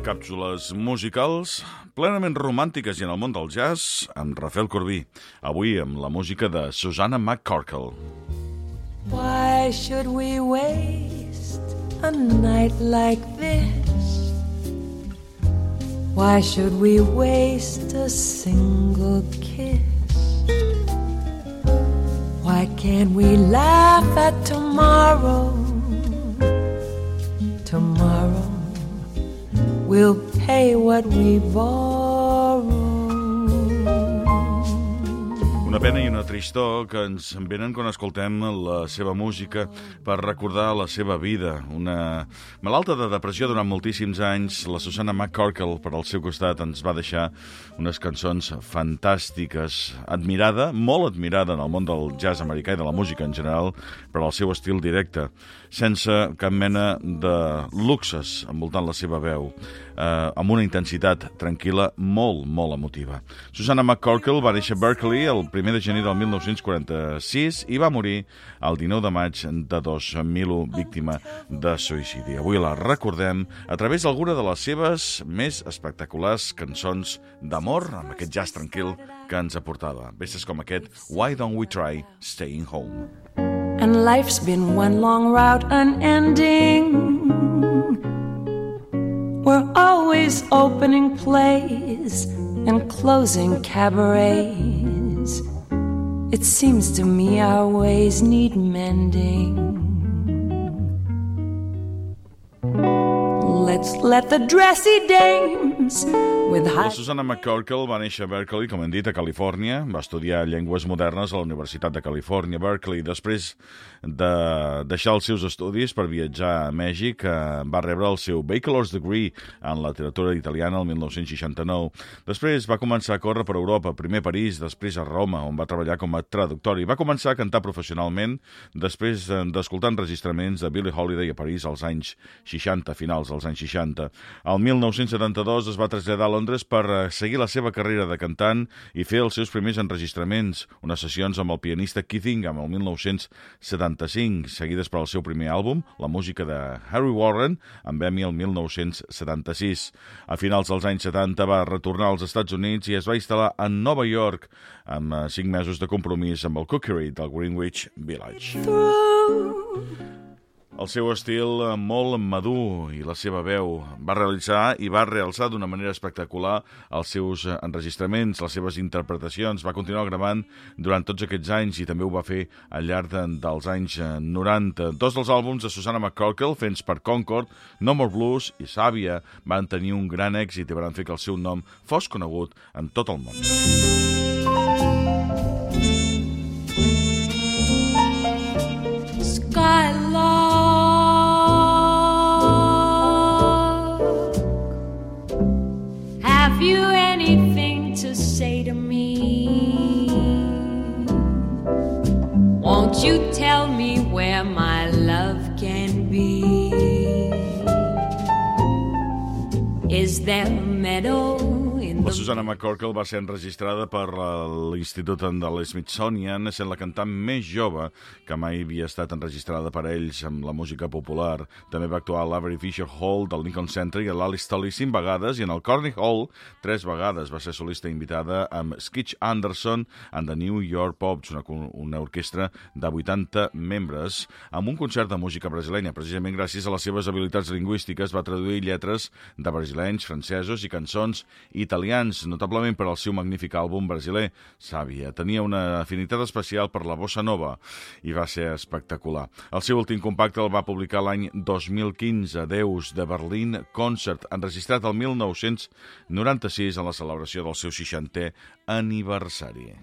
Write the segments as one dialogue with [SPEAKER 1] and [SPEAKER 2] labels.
[SPEAKER 1] Càpsules musicals plenament romàntiques i en el món del jazz amb Rafael Corbí. Avui amb la música de Susanna McCorkle.
[SPEAKER 2] Why should we waste a night like this? Why should we waste a single kiss? Why can't we laugh at tomorrow? We'll pay what we borrow.
[SPEAKER 1] Una pena i una tristor que ens venen quan escoltem la seva música per recordar la seva vida. Una malalta de depressió durant moltíssims anys, la Susana McCorkle, per al seu costat, ens va deixar unes cançons fantàstiques, admirada, molt admirada en el món del jazz americà i de la música en general, per al seu estil directe, sense cap mena de luxes envoltant la seva veu, eh, amb una intensitat tranquil·la molt, molt emotiva. Susana McCorkle va néixer a Berkeley el 1 de gener del 1946 i va morir el 19 de maig de 2001 víctima de suïcidi. Avui la recordem a través d'alguna de les seves més espectaculars cançons d'amor amb aquest jazz tranquil que ens aportava. Vestes com aquest Why Don't We Try Staying Home.
[SPEAKER 2] And life's been one long route unending. We're always opening plays and closing cabarets. It seems to me our ways need mending. Let's let the dressy dames
[SPEAKER 1] La
[SPEAKER 2] high
[SPEAKER 1] Susana McCorkle va néixer a Berkeley, com hem dit, a Califòrnia. Va estudiar llengües modernes a la Universitat de Califòrnia, Berkeley. Després de deixar els seus estudis per viatjar a Mèxic, eh, va rebre el seu Bachelor's Degree en literatura italiana el 1969. Després va començar a córrer per Europa, primer a París, després a Roma, on va treballar com a traductor, i va començar a cantar professionalment després eh, d'escoltar enregistraments de Billie Holiday a París als anys 60, finals dels anys 60. El 1972 es va traslladar a Londres per eh, seguir la seva carrera de cantant i fer els seus primers enregistraments, unes sessions amb el pianista Keith Ingham el 1975, seguides per al seu primer àlbum, la música de Harry Warren, amb Emmy el 1976. A finals dels anys 70 va retornar als Estats Units i es va instal·lar a Nova York amb eh, cinc mesos de compromís amb el Cookery del Greenwich Village. El seu estil eh, molt madur i la seva veu va realitzar i va realçar d'una manera espectacular els seus eh, enregistraments, les seves interpretacions. Va continuar gravant durant tots aquests anys i també ho va fer al llarg de, dels anys eh, 90. Dos dels àlbums de Susana McCorkle, fets per Concord, No More Blues i Sàvia, van tenir un gran èxit i van fer que el seu nom fos conegut en tot el món.
[SPEAKER 2] Skylark, have you anything to say to me? Won't you tell me where my love can be? Is there a meadow
[SPEAKER 1] La
[SPEAKER 2] the
[SPEAKER 1] Susana McCorkle va ser enregistrada per l'Institut de l'Smithsonian, sent la cantant més jove que mai havia estat enregistrada per ells amb la música popular. També va actuar a l'Avery Fisher Hall del Lincoln Center i a l'Alice Tully cinc vegades i en el Corning Hall tres vegades. Va ser solista invitada amb Skitch Anderson and the New York Pops, una, una orquestra de 80 membres, amb un concert de música brasilenya. Precisament gràcies a les seves habilitats lingüístiques va traduir lletres de brasilenys, francesos i cançons italians, notablement per al seu magnífic àlbum brasiler, Sàvia. Tenia una afinitat especial per la bossa nova i va ser espectacular. El seu últim compacte el va publicar l'any 2015, Deus de Berlín Concert, enregistrat el 1996 en la celebració del seu 60è aniversari.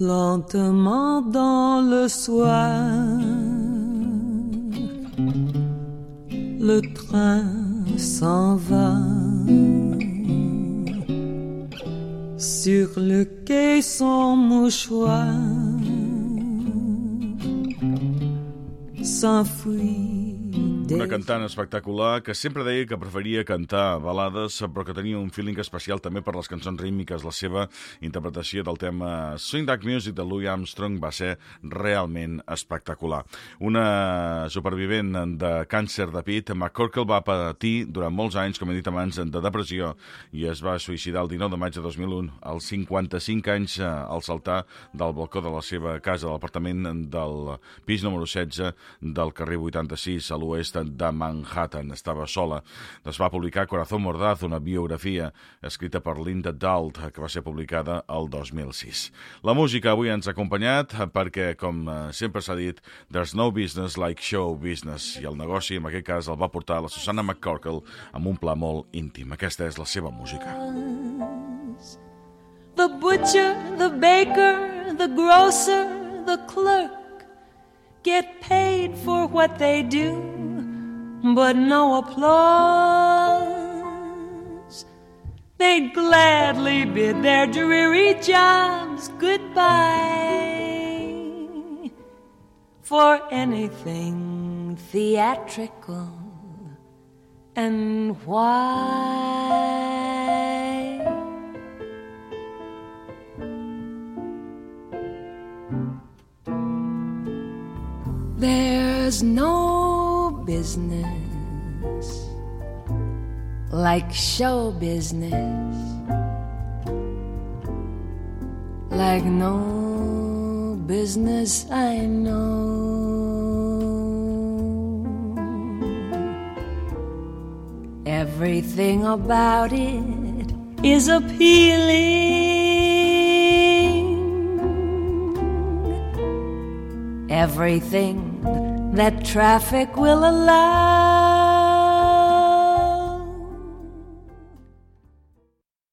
[SPEAKER 2] Lentement dans le soir. Le train s'en va. Sur le quai, son mouchoir s'enfuit
[SPEAKER 1] Una cantant espectacular que sempre deia que preferia cantar balades, però que tenia un feeling especial també per les cançons rítmiques. La seva interpretació del tema Swing That Music de Louis Armstrong va ser realment espectacular. Una supervivent de càncer de pit, McCorkle va patir durant molts anys, com he dit abans, de depressió i es va suïcidar el 19 de maig de 2001, als 55 anys eh, al saltar del balcó de la seva casa, de l'apartament del pis número 16 del carrer 86 a l'oest de Manhattan. Estava sola. Es va publicar Corazón Mordaz, una biografia escrita per Linda Dalt, que va ser publicada el 2006. La música avui ens ha acompanyat perquè, com eh, sempre s'ha dit, there's no business like show business, i el negoci, en aquest cas, el va portar la Susana McCorkle amb un pla molt íntim. Aquesta és la seva música.
[SPEAKER 2] The butcher, the baker, the grocer, the clerk get paid for what they do but no applause. They'd gladly bid their dreary jobs goodbye for anything theatrical. And why? There's no business like show business, like no business I know. Everything about it is appealing. Everything that traffic will allow.